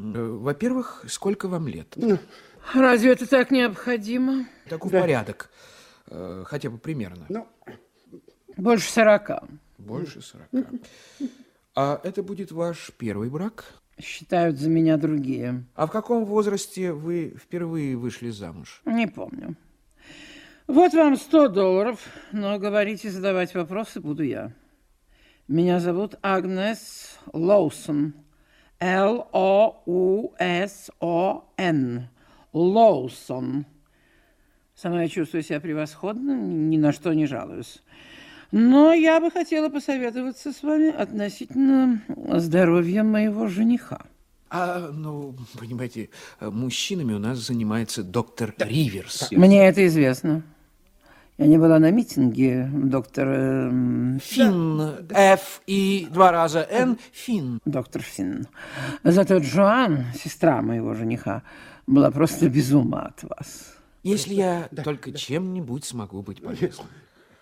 Э, Во-первых, сколько вам лет? Разве это так необходимо? Таков порядок. Э, Хотя бы примерно. Ну, Больше сорока. Больше сорока. А это будет ваш первый брак? Считают за меня другие. А в каком возрасте вы впервые вышли замуж? Не помню. Вот вам 100 долларов, но говорить и задавать вопросы буду я. Меня зовут Агнес Лоусон. Л-О-У-С-О-Н. Лоусон. Сама я чувствую себя превосходно, ни на что не жалуюсь. Но я бы хотела посоветоваться с вами относительно здоровья моего жениха. А, ну, понимаете, мужчинами у нас занимается доктор Риверс. Мне это известно. Я не была на митинге, доктор... эм, Финн. Ф и два раза Н. Финн. доктор Финн. Зато Джоан, сестра моего жениха, была просто без ума от вас. Если я только чем-нибудь смогу быть полезным.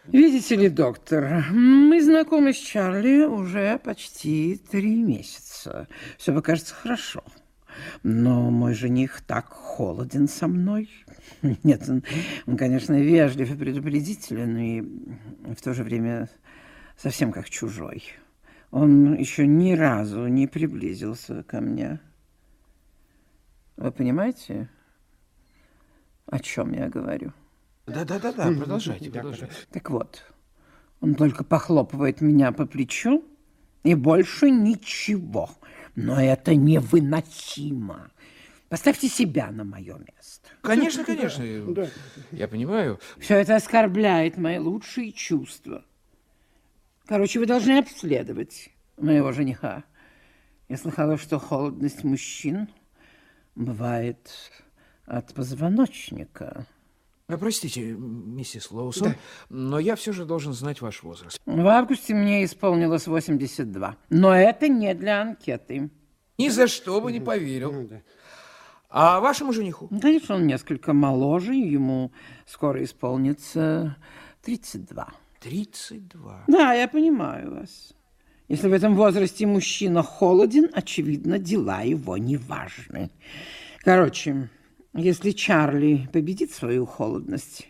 Видите ли, доктор, мы знакомы с Чарли уже почти три месяца. Все бы кажется хорошо. Но мой жених так холоден со мной. Нет, он, он, конечно, вежлив и предупредителен, и в то же время совсем как чужой. Он еще ни разу не приблизился ко мне. Вы понимаете, о чем я говорю? Да-да-да, продолжайте, продолжайте. Так вот, он только похлопывает меня по плечу и больше ничего. Но это невыносимо. Поставьте себя на мое место. Конечно, конечно. Я понимаю. Все это оскорбляет мои лучшие чувства. Короче, вы должны обследовать моего жениха. Я слыхала, что холодность мужчин бывает от позвоночника. А, Простите, миссис Лоусон, но я все же должен знать ваш возраст. В августе мне исполнилось 82. Но это не для анкеты. Ни за что бы не поверил. А вашему жениху? Ну, Конечно, он несколько моложе, ему скоро исполнится 32. 32. Да, я понимаю вас. Если в этом возрасте мужчина холоден, очевидно, дела его не важны. Короче, если Чарли победит свою холодность,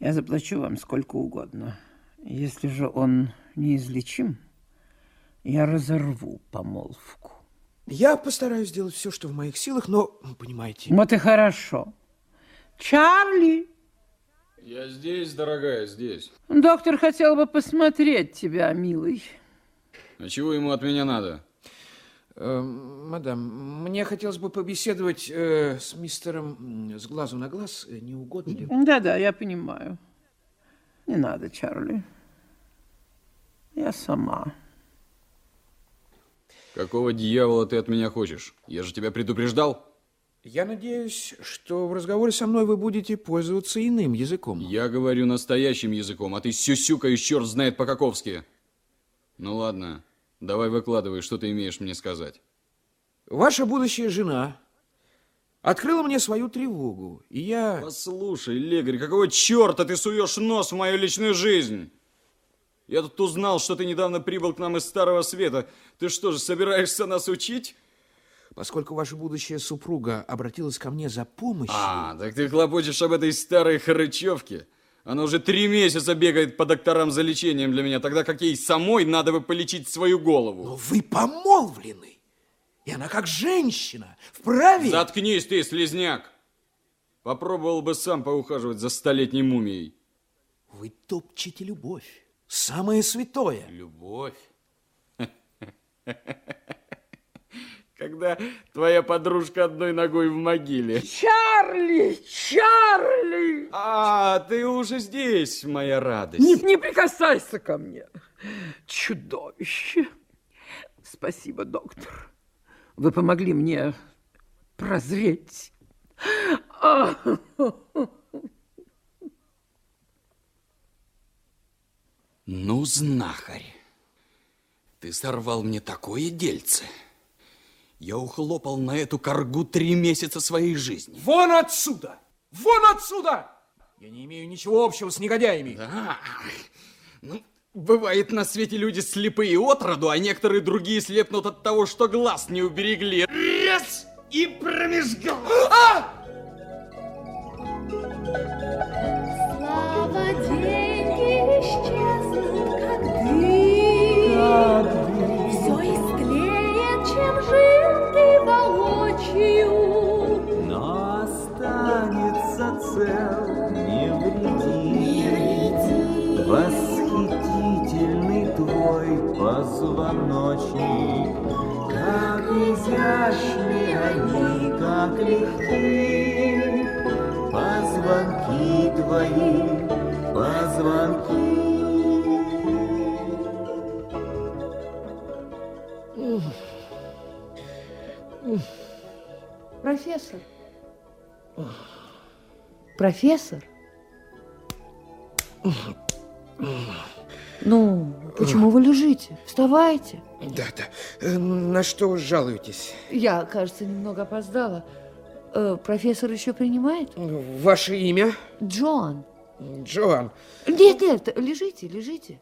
я заплачу вам сколько угодно. Если же он неизлечим, я разорву помолвку. Я постараюсь сделать все, что в моих силах, но, понимаете... Вот и хорошо. Чарли! Я здесь, дорогая, здесь. Доктор хотел бы посмотреть тебя, милый. А чего ему от меня надо? Э, мадам, мне хотелось бы побеседовать э, с мистером с глазу на глаз. Э, Не угодно ли? Да-да, я понимаю. Не надо, Чарли. Я сама. Какого дьявола ты от меня хочешь? Я же тебя предупреждал. Я надеюсь, что в разговоре со мной вы будете пользоваться иным языком. Я говорю настоящим языком, а ты сюсюкаешь черт знает по-каковски. Ну ладно, давай выкладывай, что ты имеешь мне сказать. Ваша будущая жена открыла мне свою тревогу, и я... Послушай, Легорь, какого черта ты суешь нос в мою личную жизнь? Я тут узнал, что ты недавно прибыл к нам из Старого Света. Ты что же, собираешься нас учить? Поскольку ваша будущая супруга обратилась ко мне за помощью... А, так ты хлопочешь об этой старой хрычевке? Она уже три месяца бегает по докторам за лечением для меня, тогда как ей самой надо бы полечить свою голову. Но вы помолвлены, и она как женщина, вправе... Заткнись ты, слезняк! Попробовал бы сам поухаживать за столетней мумией. Вы топчете любовь, самое святое. Любовь? Когда твоя подружка одной ногой в могиле. Чарли! Чарли! А, ты уже здесь, моя радость. Не, не прикасайся ко мне. Чудовище. Спасибо, доктор. Вы помогли мне прозреть. А, Ну, знахарь, ты сорвал мне такое дельце. Я ухлопал на эту коргу три месяца своей жизни. Вон отсюда! Вон отсюда! Я не имею ничего общего с негодяями. Да, ну, Бывает на свете люди слепые от роду, а некоторые другие слепнут от того, что глаз не уберегли. Раз! И промежгал. А! Восхитительный твой позвоночник, Как изящны они, как легки Позвонки твои, позвонки. Профессор. Профессор? Ну, почему вы лежите? Вставайте. Да, да. Э, На что жалуетесь? Я, кажется, немного опоздала. Э, профессор еще принимает? Ваше имя? Джон. Джоан. Нет, нет, лежите, лежите.